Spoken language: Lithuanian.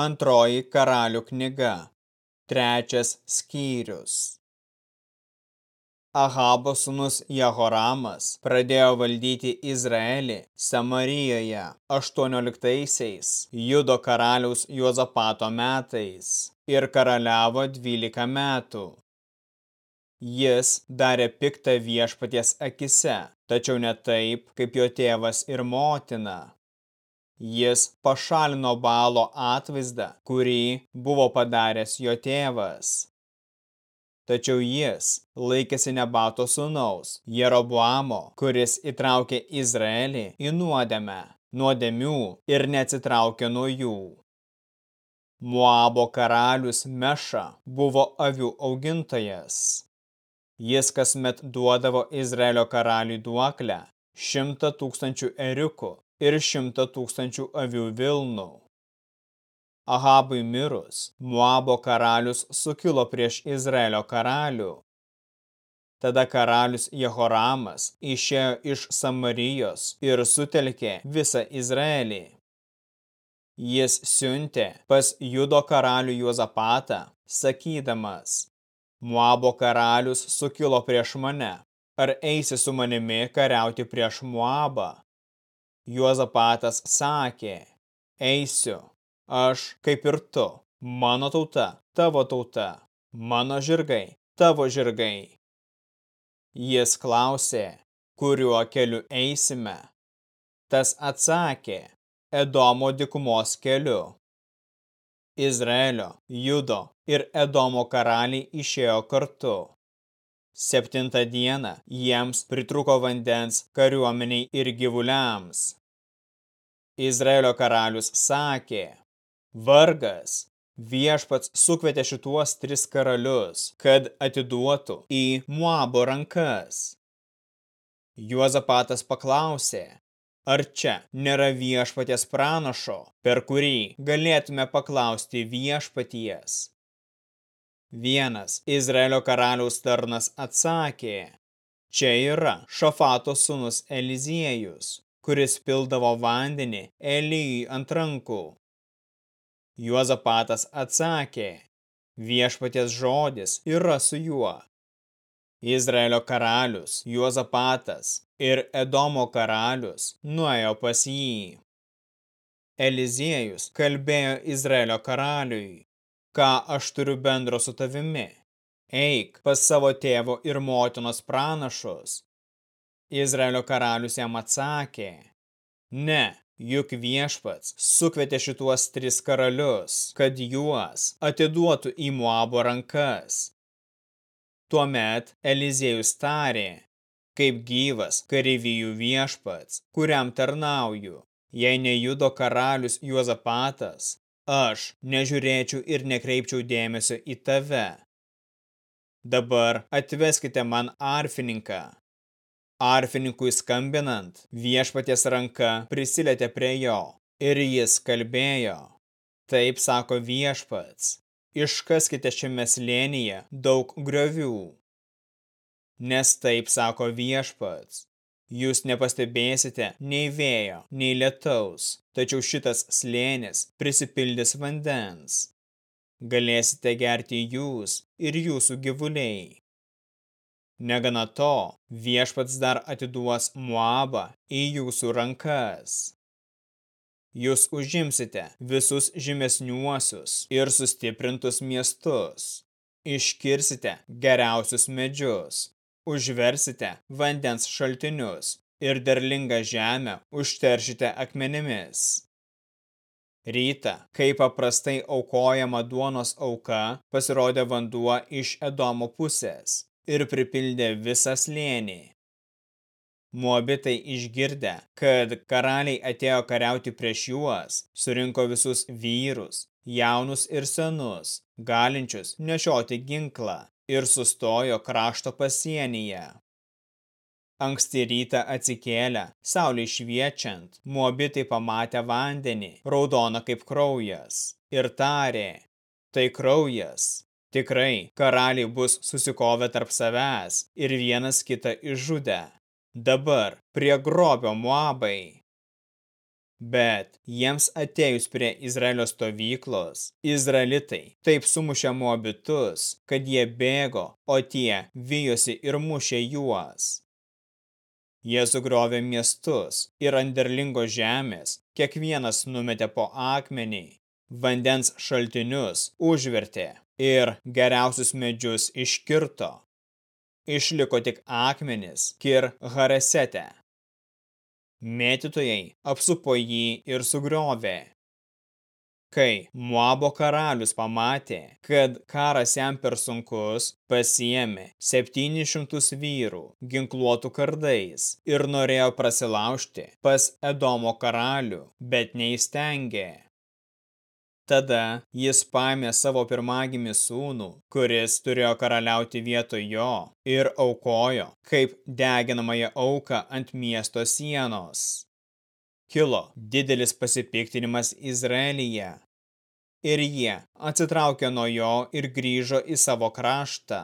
Antroji karalių knyga. Trečias skyrius. Ahabo sūnus Jehoramas pradėjo valdyti Izraelį Samarijoje 18-aisiais Judo karaliaus Juozapato metais ir karaliavo 12 metų. Jis darė piktą viešpaties akise, tačiau ne taip, kaip jo tėvas ir motina. Jis pašalino balo atvaizdą, kurį buvo padaręs jo tėvas. Tačiau jis laikėsi nebato sūnaus, Jeroboamo, kuris įtraukė Izraelį į nuodėmę, nuodėmių ir neatsitraukė nuo jų. Moabo karalius Meša buvo avių augintojas. Jis kasmet duodavo Izraelio karaliui duoklę šimtą tūkstančių eriukų ir šimtą tūkstančių avių vilnų. Ahabui mirus, Moabo karalius sukilo prieš Izraelio karalių. Tada karalius Jehoramas išėjo iš Samarijos ir sutelkė visą Izraelį. Jis siuntė pas Judo karalių Juozapatą, sakydamas, Moabo karalius sukilo prieš mane, ar eisi su manimi kariauti prieš Moabą? Juozapatas sakė, eisiu, aš kaip ir tu, mano tauta, tavo tauta, mano žirgai, tavo žirgai. Jis klausė, kuriuo keliu eisime. Tas atsakė, Edomo dikumos keliu. Izraelio, Judo ir Edomo karaliai išėjo kartu. Septintą dieną jiems pritruko vandens kariuomeniai ir gyvuliams. Izraelio karalius sakė, vargas, viešpats sukvietė šituos tris karalius, kad atiduotų į Moabo rankas. Juozapatas paklausė, ar čia nėra viešpaties pranašo, per kurį galėtume paklausti viešpaties. Vienas Izraelio karaliaus tarnas atsakė, čia yra Šafato sūnus Eliziejus, kuris pildavo vandenį Elijui ant rankų. Juozapatas atsakė, viešpaties žodis yra su juo. Izraelio karalius Juozapatas ir Edomo karalius nuėjo pas jį. Eliziejus kalbėjo Izraelio karaliui, ką aš turiu bendro su tavimi. Eik pas savo tėvo ir motinos pranašus. Izraelio karalius jam atsakė, ne, juk viešpats sukvietė šituos tris karalius, kad juos atiduotų į Moabo rankas. Tuomet Eliziejus tarė, kaip gyvas kareivijų viešpats, kuriam tarnauju, jei nejudo karalius Juozapatas, aš nežiūrėčiau ir nekreipčiau dėmesio į tave. Dabar atveskite man arfininką. Arfininkui skambinant, viešpaties ranka prisilietė prie jo ir jis kalbėjo. Taip sako viešpats, iškaskite šiame slėnyje daug griovių. Nes taip sako viešpats, Jūs nepastebėsite nei vėjo, nei lietaus, tačiau šitas slėnis prisipildys vandens. Galėsite gerti jūs ir jūsų gyvuliai. Negana to, viešpats dar atiduos Moabą į jūsų rankas. Jūs užimsite visus žymesniuosius ir sustiprintus miestus. Iškirsite geriausius medžius Užversite vandens šaltinius ir derlingą žemę užteršite akmenimis. Rytą, kai paprastai aukojama duonos auka, pasirodė vanduo iš Edomo pusės ir pripildė visą slėnį. Moabitai išgirdę, kad karaliai atėjo kariauti prieš juos, surinko visus vyrus, jaunus ir senus, galinčius nešioti ginklą ir sustojo krašto pasienyje. Anksti rytą atsikėlę, saulė šviečiant, moabitai pamatė vandenį, raudoną kaip kraujas, ir tarė, tai kraujas. Tikrai, karaliai bus susikovę tarp savęs ir vienas kitą išžudę. Dabar prie grobio moabai. Bet jiems atėjus prie Izraelio stovyklos, izraelitai taip sumušė moabitus, kad jie bėgo, o tie vyjosi ir mušė juos. Jie sugriovė miestus ir ant derlingos žemės, kiekvienas numetė po akmenį, vandens šaltinius užvertė ir geriausius medžius iškirto. Išliko tik akmenis kir haresete Mėtytojai apsupo jį ir sugriovė. Kai Moabo karalius pamatė, kad karas jam per sunkus, pasiėmė 700 vyrų ginkluotų kardais ir norėjo prasilaužti pas Edomo karalių, bet neįstengė. Tada jis paėmė savo pirmagimį sūnų, kuris turėjo karaliauti vietoj jo, ir aukojo, kaip deginamąją auką ant miesto sienos. Kilo didelis pasipiktinimas Izraelyje. Ir jie atsitraukė nuo jo ir grįžo į savo kraštą.